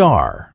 star.